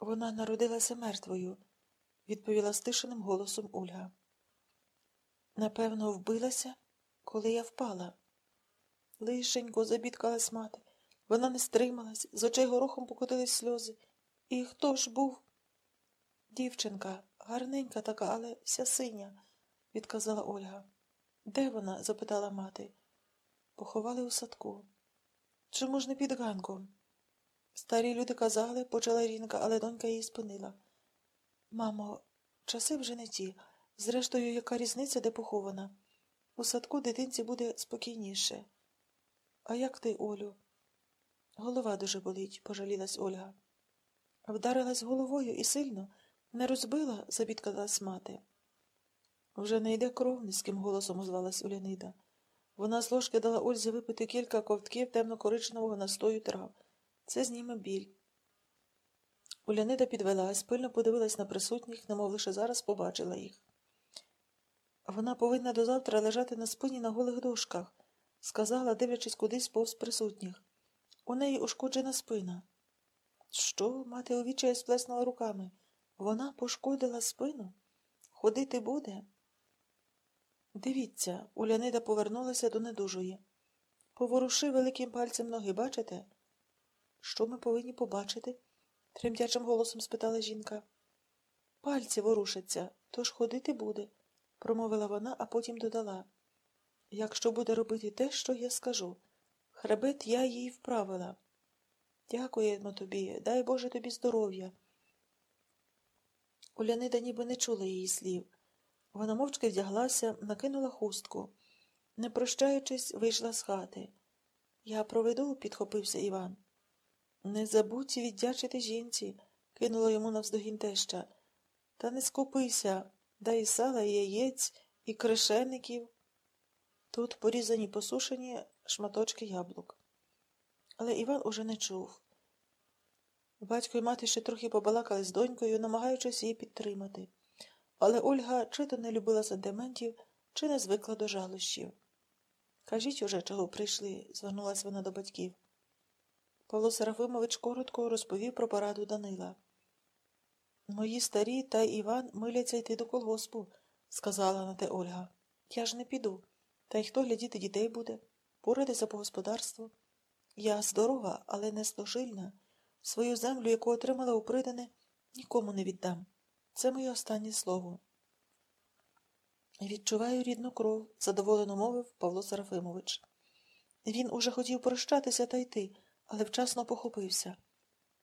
Вона народилася мертвою, відповіла стишеним голосом Ольга. Напевно, вбилася, коли я впала. Лишенько забідкалась мати. Вона не стрималась, з очей горохом покотились сльози. І хто ж був? Дівчинка, гарненька така, але вся синя, відказала Ольга. Де вона? запитала мати. Поховали у садку. Чому ж не під ганком? Старі люди казали, почала жінка, але донька її спинила. Мамо, часи вже не ті. Зрештою, яка різниця, де похована? У садку дитинці буде спокійніше. А як ти, Олю? Голова дуже болить, пожалілась Ольга. Вдарилась головою і сильно, не розбила, забідкалась мати. Вже не йде кров, низьким голосом озвалась Улянида. Вона з ложки дала Ользі випити кілька ковтків темно-коричневого настою трав. Це зніме біль. Улянида підвелась, пильно подивилась на присутніх, немов лише зараз побачила їх. Вона повинна до завтра лежати на спині на голих дошках, сказала, дивлячись кудись повз присутніх. У неї ушкоджена спина. Що? мати овічає сплеснула руками. Вона пошкодила спину? Ходити буде? Дивіться, Улянида повернулася до недужої. Поворуши великим пальцем ноги, бачите? Що ми повинні побачити? тремтячим голосом спитала жінка. Пальці ворушаться, тож ходити буде, промовила вона, а потім додала. Якщо буде робити те, що я скажу, хребет я їй вправила. Дякуємо тобі, дай Боже тобі здоров'я. Улянида ніби не чула її слів. Вона мовчки вдяглася, накинула хустку. Не прощаючись, вийшла з хати. Я проведу, підхопився Іван. Не забудь віддячити жінці, кинула йому навздогін теща. Та не скупися, дай сала, і яєць, і кришеників. Тут порізані посушені шматочки яблук. Але Іван уже не чув. Батько і мати ще трохи побалакали з донькою, намагаючись її підтримати. Але Ольга чи то не любила сантиментів, чи не звикла до жалощів. Кажіть уже, чого прийшли, звернулася вона до батьків. Павло Серафимович коротко розповів про пораду Данила. Мої старі та Іван миляться йти до колгоспу, сказала на те Ольга. Я ж не піду. Та й хто глядіти дітей буде, порадиться по господарству. Я здорова, але не стожильна. Свою землю, яку отримала у придане, нікому не віддам. Це моє останнє слово. Відчуваю рідну кров, задоволено мовив Павло Серафимович. Він уже хотів прощатися та йти, але вчасно похопився.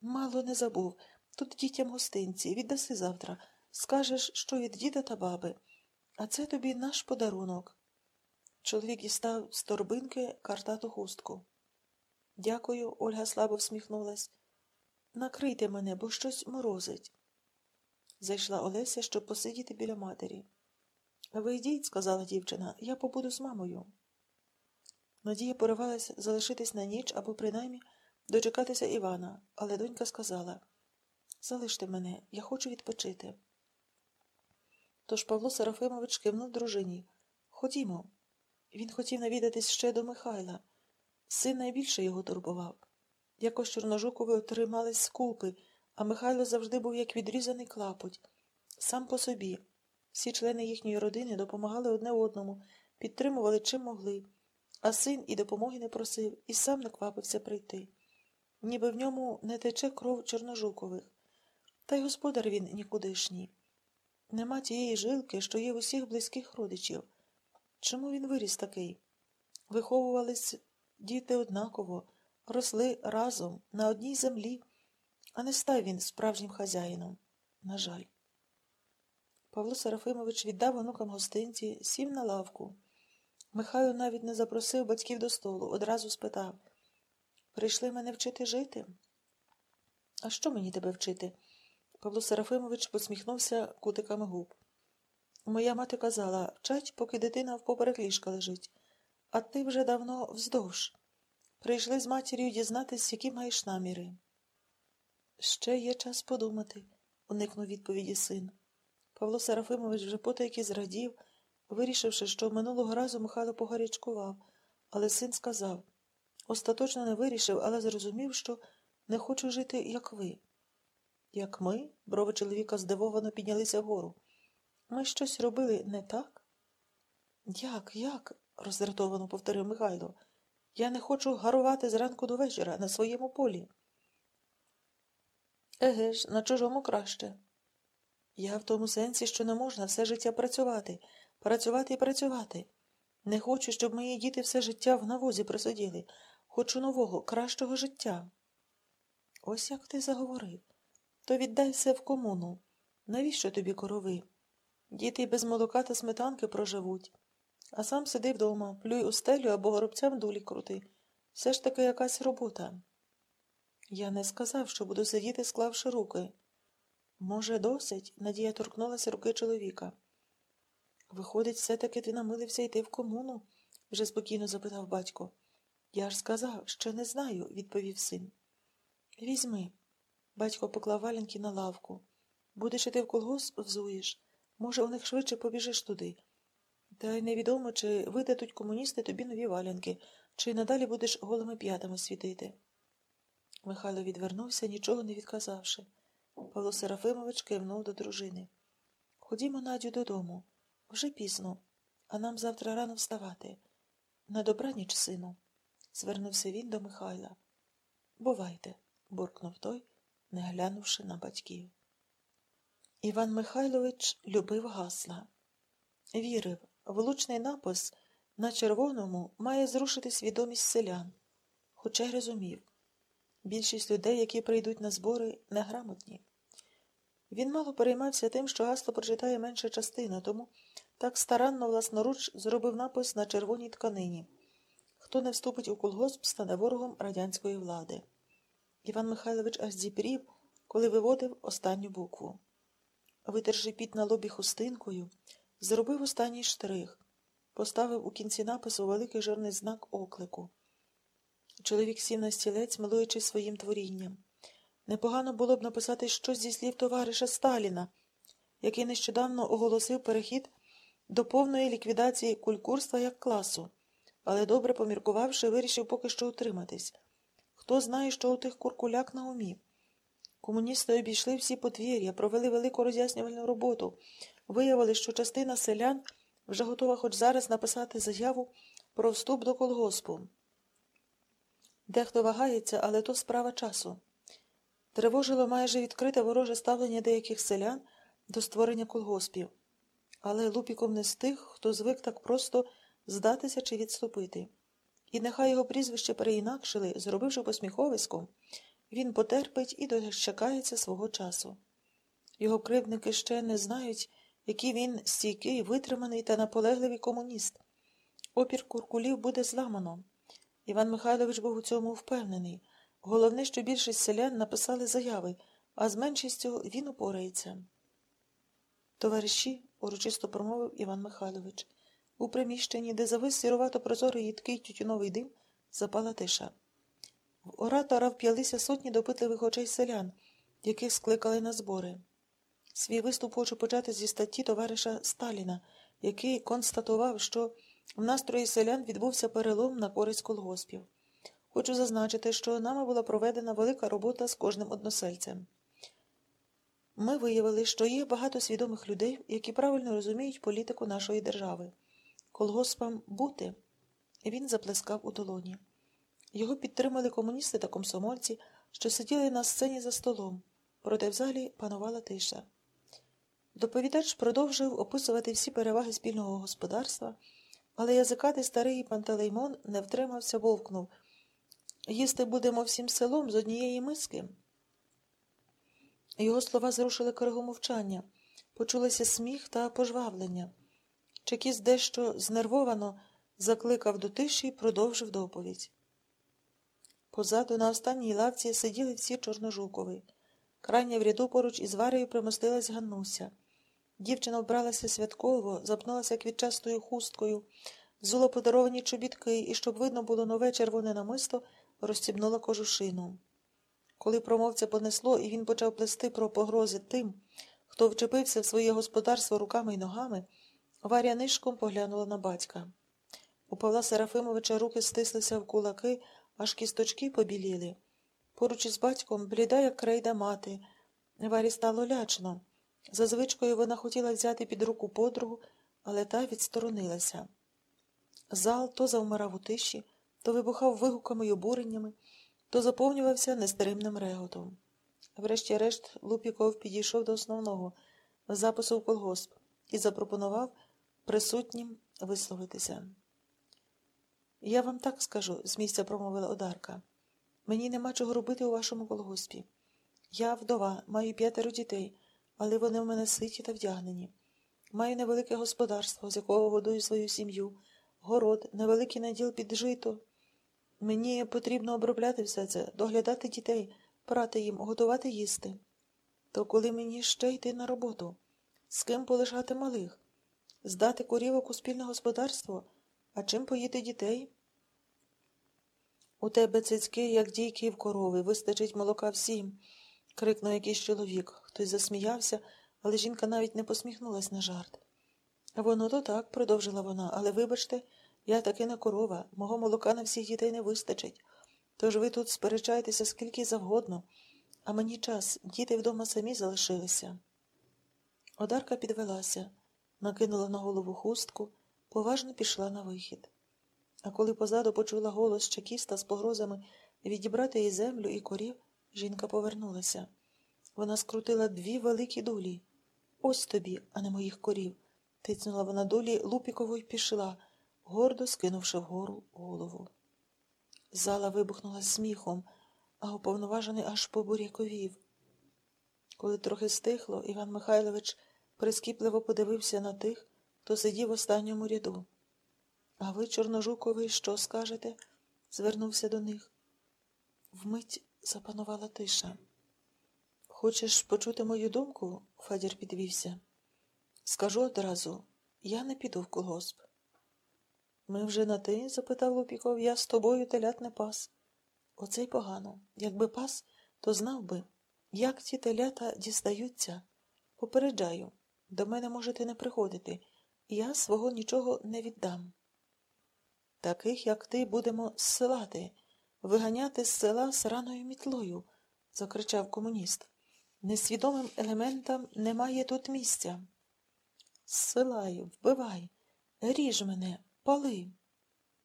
Мало не забув. Тут дітям гостинці, віддаси завтра. Скажеш, що від діда та баби. А це тобі наш подарунок. Чоловік дістав з торбинки картату хустку. Дякую, Ольга слабо всміхнулась. Накрийте мене, бо щось морозить. Зайшла Олеся, щоб посидіти біля матері. Ви йдіть, сказала дівчина, я побуду з мамою. Надія поривалася залишитись на ніч або, принаймні, дочекатися Івана, але донька сказала Залиште мене, я хочу відпочити. Тож Павло Серафимович кивнув дружині. Ходімо. Він хотів навідатись ще до Михайла. Син найбільше його турбував. Якось Чорножукови отримались скупи, а Михайло завжди був як відрізаний клапоть. Сам по собі. Всі члени їхньої родини допомагали одне одному, підтримували чим могли, а син і допомоги не просив, і сам не квапився прийти. Ніби в ньому не тече кров Чорножукових. Та й господар він нікудишній. Нема тієї жилки, що є в усіх близьких родичів. Чому він виріс такий? Виховувались діти однаково, росли разом, на одній землі, а не став він справжнім хазяїном. На жаль. Павло Серафимович віддав онукам гостинці, сів на лавку. Михайло навіть не запросив батьків до столу, одразу спитав Прийшли мене вчити жити? А що мені тебе вчити? Павло Серафимович посміхнувся кутиками губ. Моя мати казала вчать, поки дитина впоперек ліжка лежить, а ти вже давно вздовж. Прийшли з матір'ю дізнатись, які маєш наміри. Ще є час подумати, уникнув відповіді син. Павло Серафимович вже потайки зрадів, вирішивши, що минулого разу Михайло погарячкував, але син сказав остаточно не вирішив, але зрозумів, що не хочу жити, як ви. Як ми, брови чоловіка здивовано піднялися вгору. Ми щось робили не так? Як, як? роздратовано повторив Михайло. Я не хочу гарувати зранку до вечора на своєму полі. Еге ж, на чужому краще. Я в тому сенсі, що не можна все життя працювати, працювати і працювати. Не хочу, щоб мої діти все життя в навозі просиділи. Хочу нового, кращого життя. Ось як ти заговорив. То віддай все в комуну. Навіщо тобі корови? Діти без молока та сметанки проживуть. А сам сиди вдома, плюй у стелю або горобцям дулі крути. Все ж таки якась робота. Я не сказав, що буду сидіти, склавши руки. Може, досить? Надія торкнулася руки чоловіка. Виходить, все-таки ти намилився йти в комуну? вже спокійно запитав батько. Я ж сказав, що не знаю, відповів син. Візьми. Батько поклав валянки на лавку. Будеш іти в колгосп, взуєш. Може, у них швидше побіжиш туди. Та й невідомо, чи видадуть комуністи тобі нові валянки, чи надалі будеш голими п'ятами світити. Михайло відвернувся, нічого не відказавши. Павло Серафимович кивнув до дружини. Ходімо, Надю, додому. Вже пізно, а нам завтра рано вставати. На добраніч, сину, звернувся він до Михайла. Бувайте, буркнув той, не глянувши на батьків. Іван Михайлович любив гасла. Вірив, влучний напис на червоному має зрушити свідомість селян, хоча й розумів. Більшість людей, які прийдуть на збори, неграмотні. Він мало переймався тим, що гасло прочитає менша частина, тому так старанно власноруч зробив напис на червоній тканині. Хто не вступить у колгосп, стане ворогом радянської влади. Іван Михайлович аж зіпрів, коли виводив останню букву. Витерши піт на лобі хустинкою, зробив останній штрих, поставив у кінці напису великий жирний знак оклику. Чоловік сів на стілець, милуючись своїм творінням. Непогано було б написати щось зі слів товариша Сталіна, який нещодавно оголосив перехід до повної ліквідації кулькурства як класу, але добре поміркувавши, вирішив поки що утриматись. Хто знає, що у тих куркуляк на умі? Комуністи обійшли всі подвір'я, провели велику роз'яснювальну роботу, виявили, що частина селян вже готова хоч зараз написати заяву про вступ до колгоспу. Дехто вагається, але то справа часу. Тривожило майже відкрите вороже ставлення деяких селян до створення колгоспів, але Лупіков не з тих, хто звик так просто здатися чи відступити. І нехай його прізвище переінакшили, зробивши посміховиськом, він потерпить і дочекається свого часу. Його кривдники ще не знають, який він стійкий, витриманий та наполегливий комуніст. Опір куркулів буде зламано. Іван Михайлович був у цьому впевнений. Головне, що більшість селян написали заяви, а з меншістю він упорається. Товариші, урочисто промовив Іван Михайлович, у приміщенні, де завис сірувато прозорий їдкий тютюновий дим, запала тиша. В оратора вп'ялися сотні допитливих очей селян, яких скликали на збори. Свій виступ хочу почати зі статті товариша Сталіна, який констатував, що в настрої селян відбувся перелом на користь колгоспів. Хочу зазначити, що нами була проведена велика робота з кожним односельцем. Ми виявили, що є багато свідомих людей, які правильно розуміють політику нашої держави. Колгоспам бути. Він заплескав у долоні. Його підтримали комуністи та комсомольці, що сиділи на сцені за столом, проте в залі панувала тиша. Доповідач продовжив описувати всі переваги спільного господарства, але язикатий старий Пантелеймон не втримався, вовкнув. Їсти будемо всім селом з однієї миски. Його слова зрушили криго мовчання, почулися сміх та пожвавлення. Чекіс дещо знервовано закликав до тиші і продовжив доповідь. Позаду на останній лавці сиділи всі чорножукові. Крайня в ряду поруч із варею примостилась Ганнуся. Дівчина вбралася святково, запнулася квітчастою хусткою, взула подаровані чобітки і, щоб видно було нове червоне намисто, розстібнула кожушину. Коли промовця понесло, і він почав плести про погрози тим, хто вчепився в своє господарство руками й ногами, Варя нишком поглянула на батька. У Павла Серафимовича руки стислися в кулаки, аж кісточки побіліли. Поруч із батьком бліда, як крейда мати, Варі стало лячно. За звичкою вона хотіла взяти під руку подругу, але та відсторонилася. Зал то завмирав у тиші, то вибухав вигуками й обуреннями, то заповнювався нестримним реготом. Врешті-решт Лупіков підійшов до основного запису в колгосп і запропонував присутнім висловитися. Я вам так скажу, з місця промовила Одарка. Мені нема чого робити у вашому колгоспі. Я вдова, маю п'ятеро дітей, але вони в мене ситі та вдягнені. Маю невелике господарство, з якого годую свою сім'ю, город, невеликий наділ під жито. Мені потрібно обробляти все це, доглядати дітей, прати їм, готувати їсти. То коли мені ще йти на роботу? З ким полишати малих? Здати корівок у спільне господарство? А чим поїти дітей? У тебе цицьки, як дійки в корови, вистачить молока всім, крикнув якийсь чоловік. Хтось засміявся, але жінка навіть не посміхнулась на жарт. Воно то так, продовжила вона, але вибачте, я таки не корова, мого молока на всіх дітей не вистачить. Тож ви тут сперечаєтеся скільки завгодно, а мені час, діти вдома самі залишилися. Одарка підвелася, накинула на голову хустку, поважно пішла на вихід. А коли позаду почула голос чекіста з погрозами відібрати їй землю і корів, жінка повернулася. Вона скрутила дві великі дулі. Ось тобі, а не моїх корів. Тицнула вона долі Лупікову й пішла, гордо скинувши вгору голову. Зала вибухнула сміхом, а уповноважений аж побуряковів. Коли трохи стихло, Іван Михайлович прискіпливо подивився на тих, хто сидів в останньому ряду. А ви, Чорножуковий, що скажете? звернувся до них. Вмить запанувала тиша. Хочеш почути мою думку? Федір підвівся. Скажу одразу, я не піду в колгосп. Ми вже на ти? запитав Лупіков, я з тобою телят не пас. Оце й погано. Якби пас, то знав би, як ті телята дістаються. Попереджаю, до мене можете не приходити, я свого нічого не віддам. Таких, як ти, будемо зсилати, виганяти з села сраною мітлою, закричав комуніст. Несвідомим елементам немає тут місця. Зсилай, вбивай, ріж мене, пали,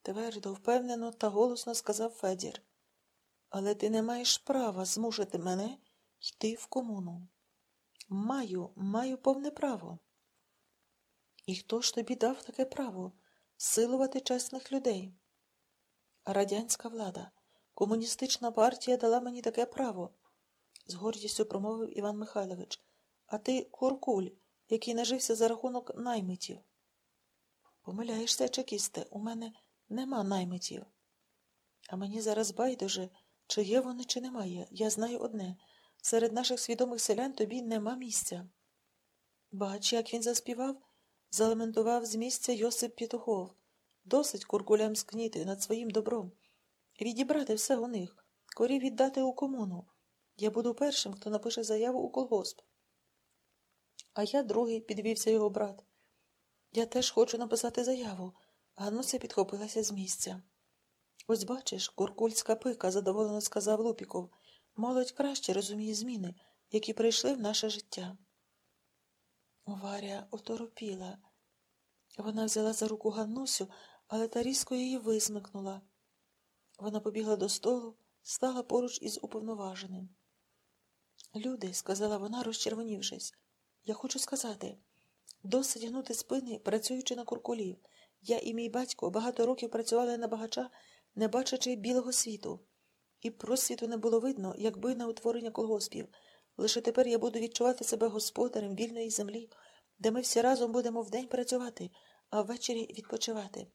твердо, впевнено та голосно сказав Федір. Але ти не маєш права змусити мене йти в комуну. Маю, маю повне право. І хто ж тобі дав таке право силувати чесних людей? Радянська влада, комуністична партія дала мені таке право, з гордістю промовив Іван Михайлович. А ти куркуль, який нажився за рахунок наймитів. Помиляєшся, чекісте, у мене нема наймитів. А мені зараз байдуже, чи є вони, чи немає. Я знаю одне серед наших свідомих селян тобі нема місця. Бач, як він заспівав, залементував з місця Йосип Пітухов. Досить куркулям скніти над своїм добром. Відібрати все у них, корів віддати у комуну. Я буду першим, хто напише заяву у колгосп. А я другий, підвівся його брат. Я теж хочу написати заяву. Гануся підхопилася з місця. Ось бачиш, куркульська пика, задоволено сказав Лупіков. Молодь краще розуміє зміни, які прийшли в наше життя. Варя оторопіла. Вона взяла за руку Ганнусю, але та різко її висмикнула. Вона побігла до столу, стала поруч із уповноваженим. Люди, сказала вона, розчервонівшись, я хочу сказати досить гнути спини, працюючи на куркулів. Я і мій батько багато років працювали на багача, не бачачи білого світу. І просвіту не було видно, якби на утворення колгоспів. Лише тепер я буду відчувати себе господарем вільної землі, де ми всі разом будемо вдень працювати, а ввечері відпочивати.